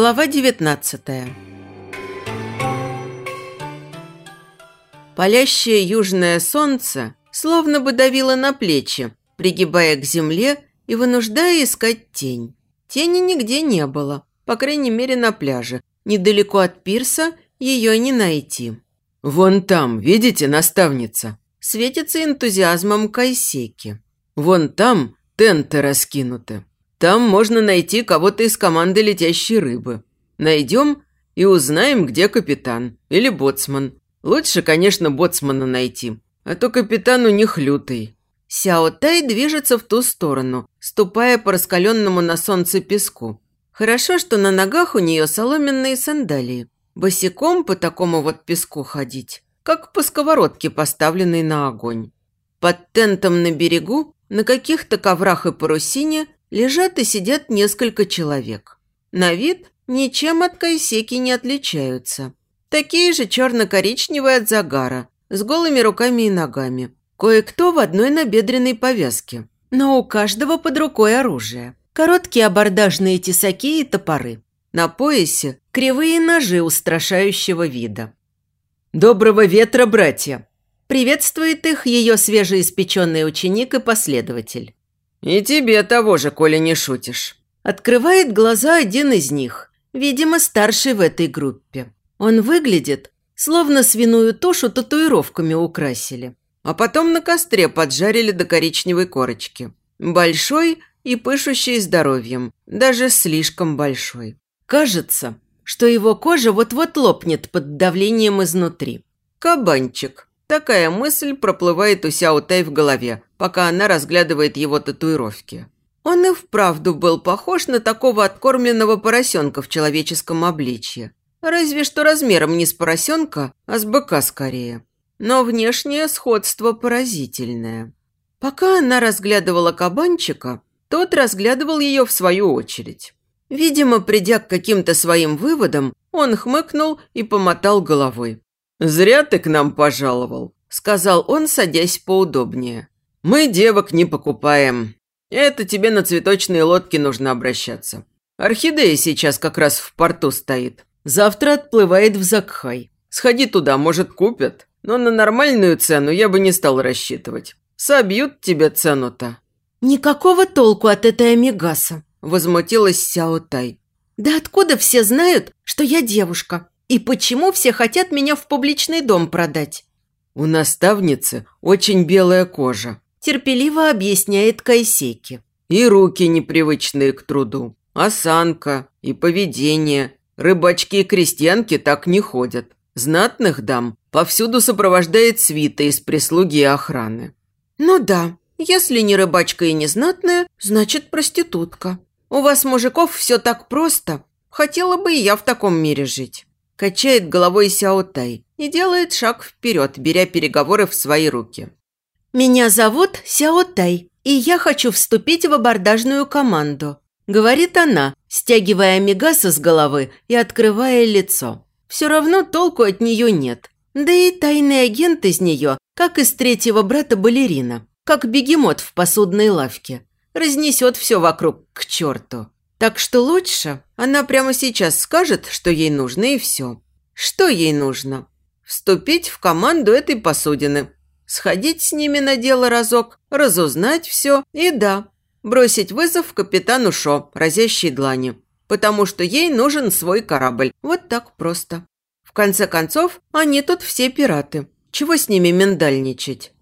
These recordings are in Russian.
Глава 19 Палящее южное солнце словно бы давило на плечи, пригибая к земле и вынуждая искать тень. Тени нигде не было, по крайней мере на пляже. Недалеко от пирса ее не найти. «Вон там, видите, наставница?» Светится энтузиазмом Кайсеки. «Вон там тенты раскинуты. Там можно найти кого-то из команды летящей рыбы. Найдем и узнаем, где капитан или боцман. Лучше, конечно, боцмана найти, а то капитан у них лютый». Сяо Тай движется в ту сторону, ступая по раскаленному на солнце песку. Хорошо, что на ногах у нее соломенные сандалии. Босиком по такому вот песку ходить, как по сковородке, поставленной на огонь. Под тентом на берегу, на каких-то коврах и парусине, лежат и сидят несколько человек. На вид ничем от кайсеки не отличаются. Такие же черно-коричневые от загара, с голыми руками и ногами. Кое-кто в одной набедренной повязке. Но у каждого под рукой оружие. Короткие абордажные тесаки и топоры. На поясе кривые ножи устрашающего вида. «Доброго ветра, братья!» Приветствует их ее свежеиспеченный ученик и последователь. «И тебе того же, коли не шутишь». Открывает глаза один из них, видимо, старший в этой группе. Он выглядит, словно свиную тушу татуировками украсили, а потом на костре поджарили до коричневой корочки. Большой и пышущий здоровьем, даже слишком большой. Кажется, что его кожа вот-вот лопнет под давлением изнутри. Кабанчик. Такая мысль проплывает у Сяо Тай в голове, пока она разглядывает его татуировки. Он и вправду был похож на такого откормленного поросенка в человеческом обличье. Разве что размером не с поросенка, а с быка скорее. Но внешнее сходство поразительное. Пока она разглядывала кабанчика, тот разглядывал ее в свою очередь. Видимо, придя к каким-то своим выводам, он хмыкнул и помотал головой. «Зря ты к нам пожаловал», – сказал он, садясь поудобнее. «Мы девок не покупаем. Это тебе на цветочные лодки нужно обращаться. Орхидея сейчас как раз в порту стоит. Завтра отплывает в Закхай. Сходи туда, может, купят. Но на нормальную цену я бы не стал рассчитывать. Собьют тебе цену-то». «Никакого толку от этой амигаса», – возмутилась Сяо Тай. «Да откуда все знают, что я девушка? И почему все хотят меня в публичный дом продать? У наставницы очень белая кожа. Терпеливо объясняет Кайсеки. И руки непривычные к труду. Осанка и поведение. Рыбачки и крестьянки так не ходят. Знатных дам повсюду сопровождает свита из прислуги и охраны. Ну да, если не рыбачка и не знатная, значит проститутка. У вас, мужиков, все так просто. Хотела бы и я в таком мире жить. Качает головой Сяо Тай и делает шаг вперед, беря переговоры в свои руки. «Меня зовут Сяо Тай, и я хочу вступить в абордажную команду», говорит она, стягивая Мегаса с головы и открывая лицо. Все равно толку от нее нет. Да и тайный агент из нее, как из третьего брата балерина, как бегемот в посудной лавке. Разнесет все вокруг к черту. Так что лучше она прямо сейчас скажет, что ей нужно, и все. Что ей нужно? Вступить в команду этой посудины, сходить с ними на дело разок, разузнать все и да, бросить вызов капитану Шо, разящей длани, потому что ей нужен свой корабль. Вот так просто. В конце концов, они тут все пираты. Чего с ними миндальничать?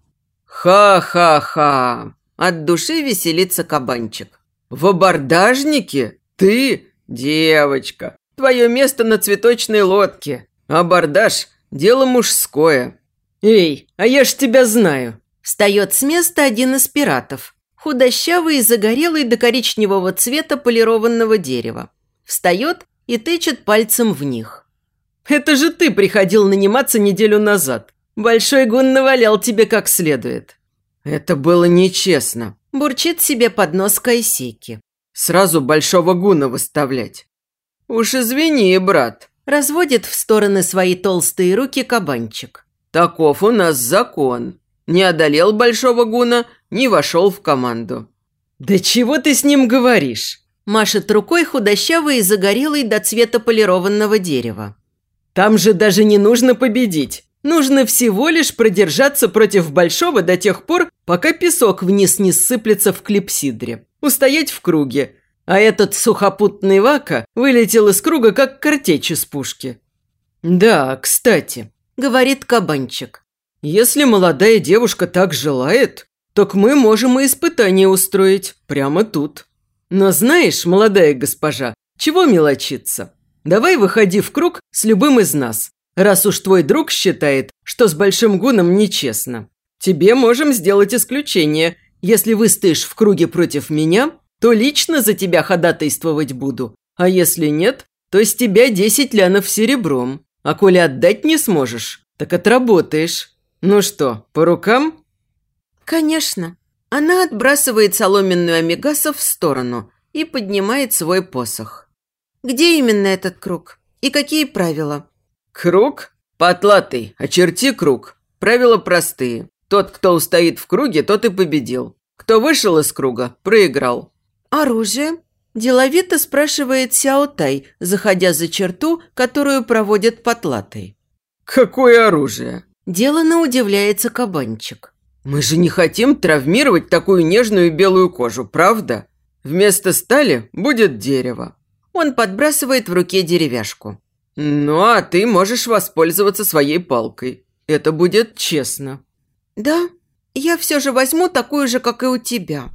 Ха-ха-ха! От души веселится кабанчик. «В абордажнике? Ты? Девочка, твое место на цветочной лодке. Абордаж – дело мужское». «Эй, а я ж тебя знаю!» Встает с места один из пиратов. Худощавый и загорелый до коричневого цвета полированного дерева. Встает и тычет пальцем в них. «Это же ты приходил наниматься неделю назад. Большой гун навалял тебе как следует». «Это было нечестно», Бурчит себе под нос Кайсеки. Сразу большого гуна выставлять. Уж извини, брат. Разводит в стороны свои толстые руки кабанчик. Таков у нас закон. Не одолел большого гуна, не вошел в команду. Да чего ты с ним говоришь? Машет рукой худощавый и загорелый до цвета полированного дерева. Там же даже не нужно победить. Нужно всего лишь продержаться против большого до тех пор, пока песок вниз не сыплется в клипсидре. Устоять в круге. А этот сухопутный вака вылетел из круга, как картечь из пушки. «Да, кстати», – говорит кабанчик. «Если молодая девушка так желает, так мы можем и испытание устроить прямо тут. Но знаешь, молодая госпожа, чего мелочиться? Давай выходи в круг с любым из нас, раз уж твой друг считает, что с большим гуном нечестно. Тебе можем сделать исключение. Если выстоишь в круге против меня, то лично за тебя ходатайствовать буду. А если нет, то с тебя десять лянов серебром. А коли отдать не сможешь, так отработаешь. Ну что, по рукам?» «Конечно». Она отбрасывает соломенную амигасов в сторону и поднимает свой посох. «Где именно этот круг? И какие правила?» «Круг? Потлатый. Очерти круг. Правила простые. Тот, кто устоит в круге, тот и победил. Кто вышел из круга, проиграл. «Оружие?» – деловито спрашивает Сяо Тай, заходя за черту, которую проводит потлатой. «Какое оружие?» – делано удивляется кабанчик. «Мы же не хотим травмировать такую нежную белую кожу, правда? Вместо стали будет дерево». Он подбрасывает в руке деревяшку. «Ну, а ты можешь воспользоваться своей палкой. Это будет честно». «Да, я все же возьму такую же, как и у тебя»,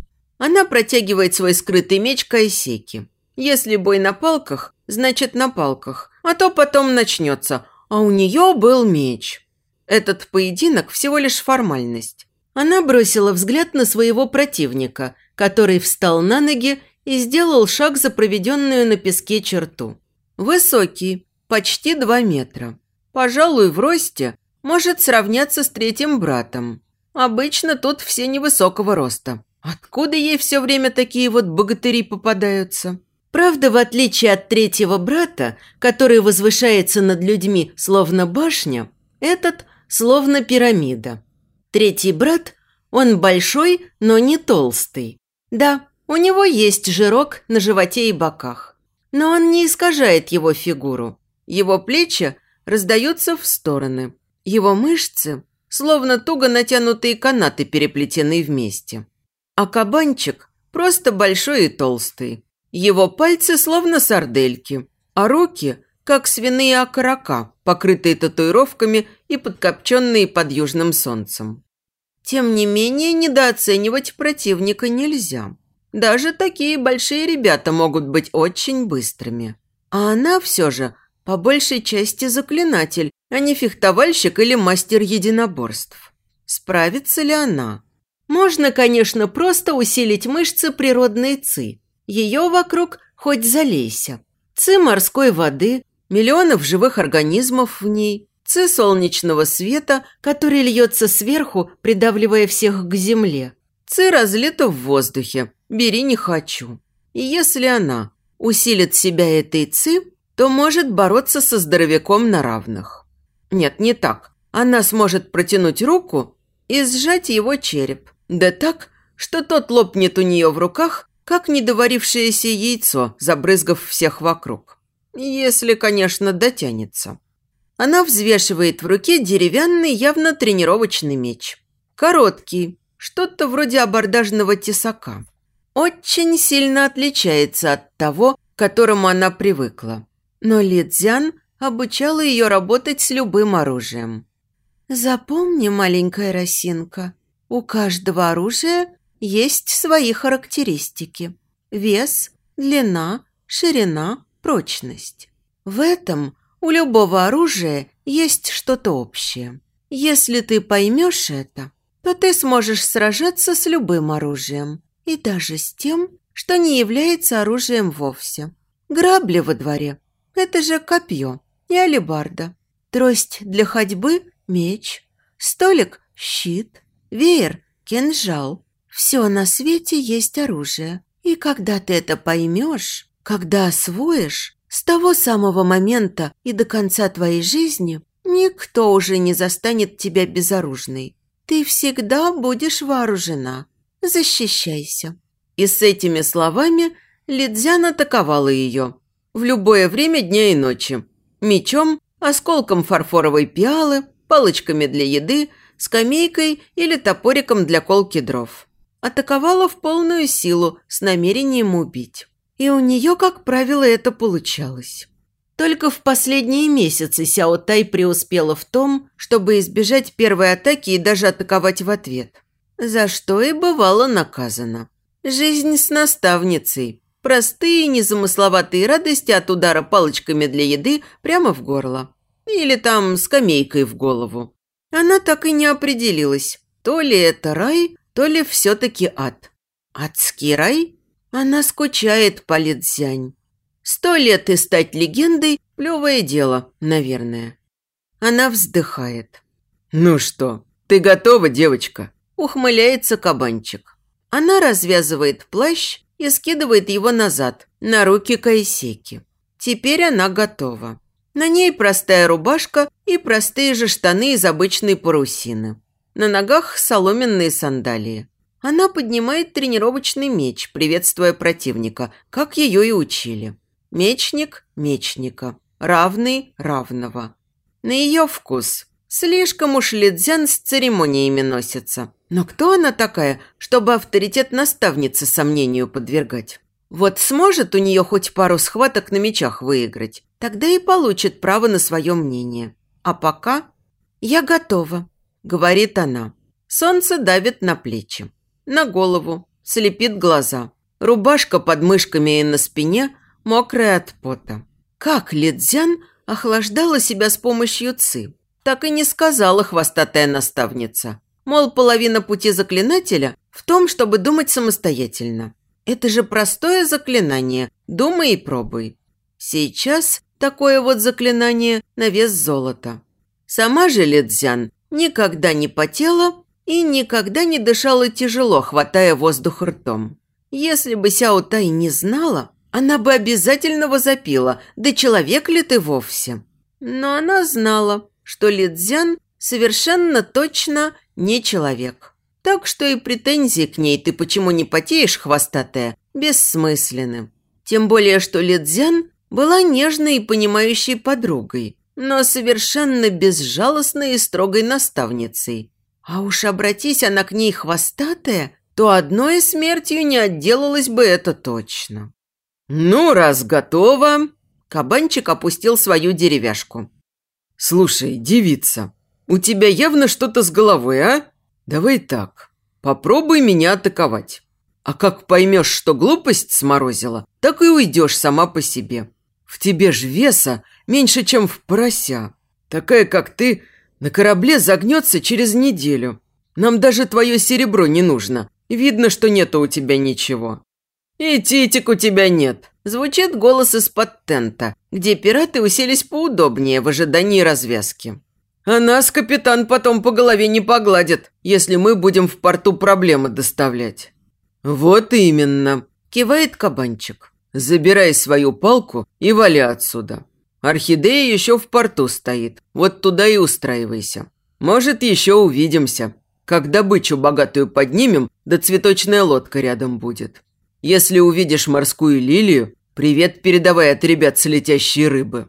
она протягивает свой скрытый меч Кайсеки. Если бой на палках, значит на палках, а то потом начнется. А у нее был меч. Этот поединок всего лишь формальность. Она бросила взгляд на своего противника, который встал на ноги и сделал шаг за проведенную на песке черту. Высокий, почти два метра. Пожалуй, в росте может сравняться с третьим братом. Обычно тут все невысокого роста. Откуда ей все время такие вот богатыри попадаются? Правда, в отличие от третьего брата, который возвышается над людьми словно башня, этот словно пирамида. Третий брат, он большой, но не толстый. Да, у него есть жирок на животе и боках. Но он не искажает его фигуру. Его плечи раздаются в стороны. Его мышцы, словно туго натянутые канаты, переплетены вместе. А кабанчик просто большой и толстый. Его пальцы словно сардельки, а руки как свиные окорока, покрытые татуировками и подкопченные под южным солнцем. Тем не менее, недооценивать противника нельзя. Даже такие большие ребята могут быть очень быстрыми. А она все же по большей части заклинатель, а не фехтовальщик или мастер единоборств. Справится ли она? Можно, конечно, просто усилить мышцы природной ци. Ее вокруг хоть залейся. Ци морской воды, миллионов живых организмов в ней, ци солнечного света, который льется сверху, придавливая всех к земле. Ци разлита в воздухе, бери не хочу. И если она усилит себя этой ци, то может бороться со здоровяком на равных. Нет, не так. Она сможет протянуть руку и сжать его череп. Да так, что тот лопнет у нее в руках, как недоварившееся яйцо, забрызгав всех вокруг. Если, конечно, дотянется. Она взвешивает в руке деревянный, явно тренировочный меч. Короткий, что-то вроде абордажного тесака. Очень сильно отличается от того, к которому она привыкла. Но Ли Цзян обучала ее работать с любым оружием. «Запомни, маленькая росинка», у каждого оружия есть свои характеристики. Вес, длина, ширина, прочность. В этом у любого оружия есть что-то общее. Если ты поймешь это, то ты сможешь сражаться с любым оружием. И даже с тем, что не является оружием вовсе. Грабли во дворе – это же копье и алебарда. Трость для ходьбы – меч. Столик – щит. Веер, кинжал. Все на свете есть оружие. И когда ты это поймешь, когда освоишь, с того самого момента и до конца твоей жизни никто уже не застанет тебя безоружной. Ты всегда будешь вооружена. Защищайся. И с этими словами Лидзян атаковала ее. В любое время дня и ночи. Мечом, осколком фарфоровой пиалы, палочками для еды, скамейкой или топориком для колки дров. Атаковала в полную силу с намерением убить. И у нее, как правило, это получалось. Только в последние месяцы Сяо Тай преуспела в том, чтобы избежать первой атаки и даже атаковать в ответ. За что и бывало наказано. Жизнь с наставницей. Простые, незамысловатые радости от удара палочками для еды прямо в горло. Или там скамейкой в голову. Она так и не определилась, то ли это рай, то ли все-таки ад. Адский рай? Она скучает по Лидзянь. Сто лет и стать легендой – плевое дело, наверное. Она вздыхает. «Ну что, ты готова, девочка?» Ухмыляется кабанчик. Она развязывает плащ и скидывает его назад, на руки Кайсеки. Теперь она готова. На ней простая рубашка и простые же штаны из обычной парусины. На ногах соломенные сандалии. Она поднимает тренировочный меч, приветствуя противника, как ее и учили. Мечник – мечника, равный – равного. На ее вкус. Слишком уж Лидзян с церемониями носится. Но кто она такая, чтобы авторитет наставницы сомнению подвергать? Вот сможет у нее хоть пару схваток на мечах выиграть, тогда и получит право на свое мнение. А пока я готова, говорит она. Солнце давит на плечи, на голову, слепит глаза. Рубашка под мышками и на спине мокрая от пота. Как Лидзян охлаждала себя с помощью ци? Так и не сказала хвостатая наставница. Мол, половина пути заклинателя в том, чтобы думать самостоятельно. Это же простое заклинание. Думай и пробуй. Сейчас такое вот заклинание на вес золота. Сама же Лидзян никогда не потела и никогда не дышала тяжело, хватая воздух ртом. Если бы Сяо Тай не знала, она бы обязательно возопила, да человек ли ты вовсе? Но она знала, что Лидзян совершенно точно не человек. Так что и претензии к ней ты почему не потеешь, хвостатая, бессмысленны. Тем более, что Лидзян была нежной и понимающей подругой, но совершенно безжалостной и строгой наставницей. А уж обратись она к ней хвостатая, то одной смертью не отделалась бы это точно. «Ну, раз готово...» Кабанчик опустил свою деревяшку. «Слушай, девица, у тебя явно что-то с головой, а? Давай так, попробуй меня атаковать. А как поймешь, что глупость сморозила, так и уйдешь сама по себе. В тебе ж веса меньше, чем в порося. Такая, как ты, на корабле загнется через неделю. Нам даже твое серебро не нужно. Видно, что нету у тебя ничего. «И титик у тебя нет», – звучит голос из-под тента, где пираты уселись поудобнее в ожидании развязки. «А нас капитан потом по голове не погладит, если мы будем в порту проблемы доставлять». «Вот именно», – кивает кабанчик. «Забирай свою палку и вали отсюда. Орхидея еще в порту стоит, вот туда и устраивайся. Может, еще увидимся. Как добычу богатую поднимем, да цветочная лодка рядом будет». Если увидишь морскую лилию, привет передавай от ребят с летящей рыбы».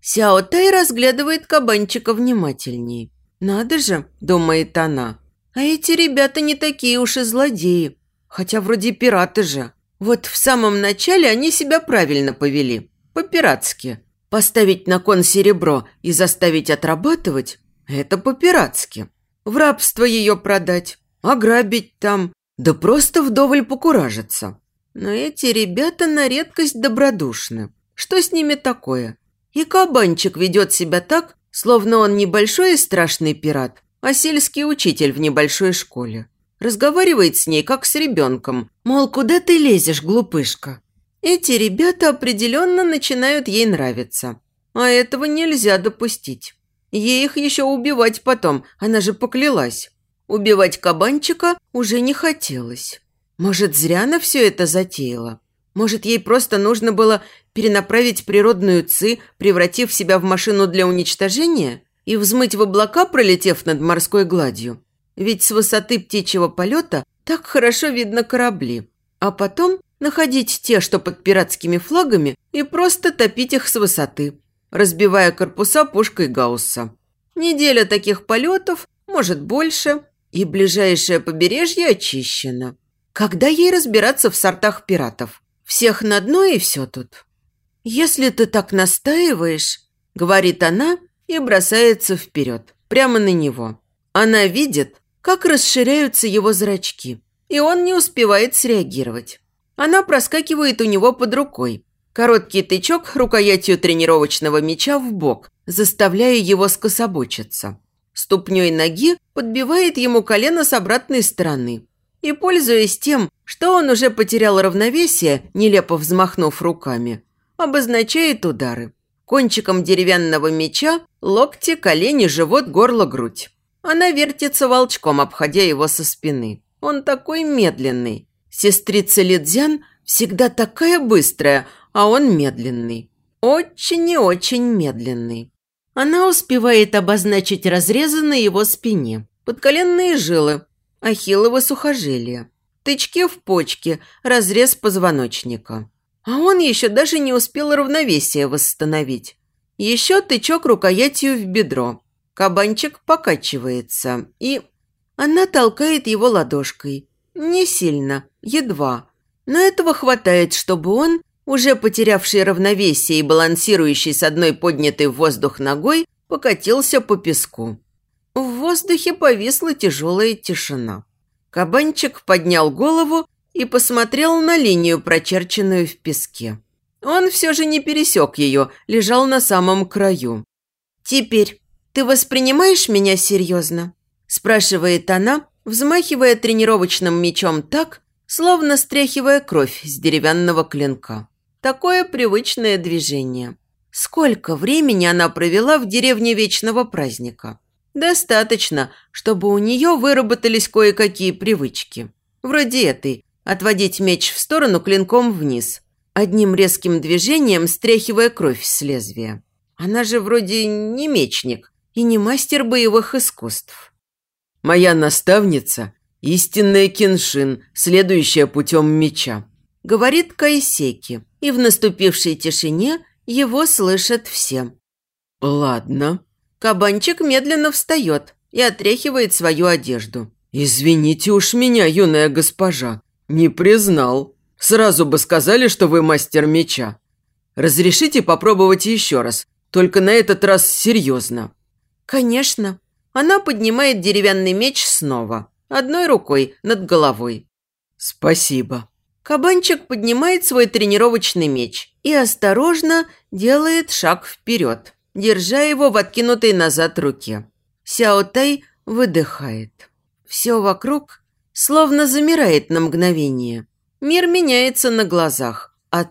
Сяо Тай разглядывает кабанчика внимательней. «Надо же», – думает она, – «а эти ребята не такие уж и злодеи, хотя вроде пираты же. Вот в самом начале они себя правильно повели, по-пиратски. Поставить на кон серебро и заставить отрабатывать – это по-пиратски. В рабство ее продать, ограбить там, да просто вдоволь покуражиться. Но эти ребята на редкость добродушны. Что с ними такое? И кабанчик ведет себя так, словно он небольшой и страшный пират, а сельский учитель в небольшой школе. Разговаривает с ней, как с ребенком. Мол, куда ты лезешь, глупышка? Эти ребята определенно начинают ей нравиться. А этого нельзя допустить. Ей их еще убивать потом, она же поклялась. Убивать кабанчика уже не хотелось. Может, зря она все это затеяла? Может, ей просто нужно было перенаправить природную ци, превратив себя в машину для уничтожения? И взмыть в облака, пролетев над морской гладью? Ведь с высоты птичьего полета так хорошо видно корабли. А потом находить те, что под пиратскими флагами, и просто топить их с высоты, разбивая корпуса пушкой Гаусса. Неделя таких полетов, может больше, и ближайшее побережье очищено. Когда ей разбираться в сортах пиратов? Всех на дно и все тут. «Если ты так настаиваешь», – говорит она и бросается вперед, прямо на него. Она видит, как расширяются его зрачки, и он не успевает среагировать. Она проскакивает у него под рукой. Короткий тычок рукоятью тренировочного мяча в бок, заставляя его скособочиться. Ступней ноги подбивает ему колено с обратной стороны. И, пользуясь тем, что он уже потерял равновесие, нелепо взмахнув руками, обозначает удары. Кончиком деревянного меча локти, колени, живот, горло, грудь. Она вертится волчком, обходя его со спины. Он такой медленный. Сестрица Лидзян всегда такая быстрая, а он медленный. Очень и очень медленный. Она успевает обозначить разрезы на его спине, подколенные жилы, ахиллово сухожилия, тычки в почке, разрез позвоночника. А он еще даже не успел равновесие восстановить. Еще тычок рукоятью в бедро. Кабанчик покачивается и... Она толкает его ладошкой. Не сильно, едва. Но этого хватает, чтобы он уже потерявший равновесие и балансирующий с одной поднятой в воздух ногой, покатился по песку. В воздухе повисла тяжелая тишина. Кабанчик поднял голову и посмотрел на линию, прочерченную в песке. Он все же не пересек ее, лежал на самом краю. «Теперь ты воспринимаешь меня серьезно?» – спрашивает она, взмахивая тренировочным мечом так, словно стряхивая кровь с деревянного клинка. Такое привычное движение. Сколько времени она провела в деревне Вечного Праздника? Достаточно, чтобы у нее выработались кое-какие привычки. Вроде этой – отводить меч в сторону клинком вниз, одним резким движением стряхивая кровь с лезвия. Она же вроде не мечник и не мастер боевых искусств. «Моя наставница – истинная киншин, следующая путем меча», – говорит Кайсеки и в наступившей тишине его слышат все. «Ладно». Кабанчик медленно встает и отряхивает свою одежду. «Извините уж меня, юная госпожа. Не признал. Сразу бы сказали, что вы мастер меча. Разрешите попробовать еще раз, только на этот раз серьезно». «Конечно». Она поднимает деревянный меч снова, одной рукой над головой. «Спасибо». Кабанчик поднимает свой тренировочный меч и осторожно делает шаг вперед, держа его в откинутой назад руке. Сяо Тай выдыхает. Все вокруг словно замирает на мгновение. Мир меняется на глазах, а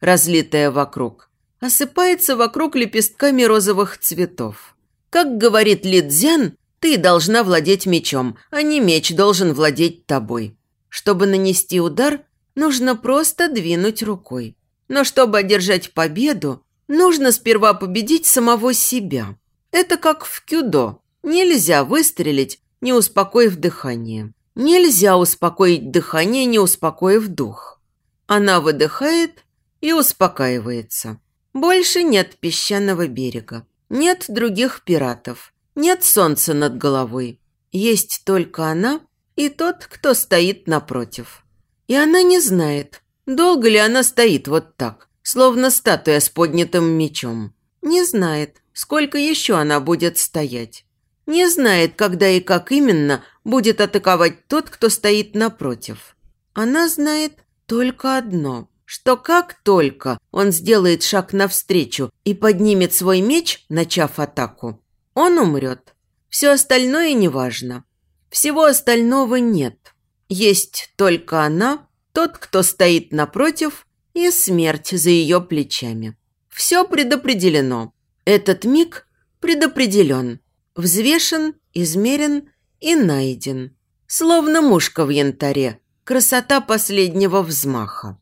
разлитая вокруг, осыпается вокруг лепестками розовых цветов. Как говорит Лидзян, ты должна владеть мечом, а не меч должен владеть тобой. Чтобы нанести удар, нужно просто двинуть рукой. Но чтобы одержать победу, нужно сперва победить самого себя. Это как в кюдо. Нельзя выстрелить, не успокоив дыхание. Нельзя успокоить дыхание, не успокоив дух. Она выдыхает и успокаивается. Больше нет песчаного берега. Нет других пиратов. Нет солнца над головой. Есть только она и тот, кто стоит напротив. И она не знает, долго ли она стоит вот так, словно статуя с поднятым мечом. Не знает, сколько еще она будет стоять. Не знает, когда и как именно будет атаковать тот, кто стоит напротив. Она знает только одно, что как только он сделает шаг навстречу и поднимет свой меч, начав атаку, он умрет. Все остальное неважно. Всего остального нет. Есть только она, тот, кто стоит напротив, и смерть за ее плечами. Все предопределено. Этот миг предопределен, взвешен, измерен и найден. Словно мушка в янтаре. Красота последнего взмаха.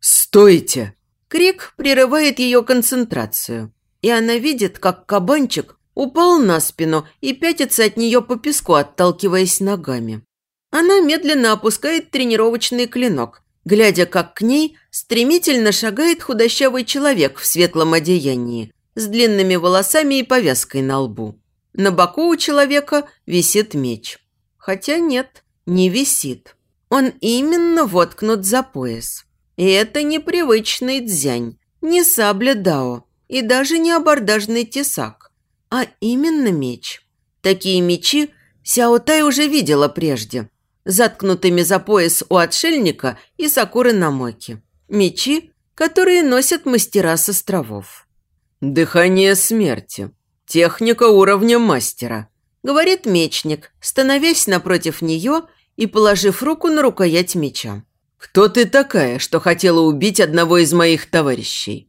«Стойте!» Крик прерывает ее концентрацию. И она видит, как кабанчик упал на спину и пятится от нее по песку, отталкиваясь ногами. Она медленно опускает тренировочный клинок глядя, как к ней стремительно шагает худощавый человек в светлом одеянии, с длинными волосами и повязкой на лбу. На боку у человека висит меч. Хотя нет, не висит. Он именно воткнут за пояс. И это непривычный дзянь, не сабля дао и даже не абордажный тесак, а именно меч. Такие мечи Сяо Тай уже видела прежде, заткнутыми за пояс у отшельника и Сакуры Намоки. Мечи, которые носят мастера с островов. «Дыхание смерти. Техника уровня мастера», – говорит мечник, становясь напротив нее и положив руку на рукоять меча. «Кто ты такая, что хотела убить одного из моих товарищей?»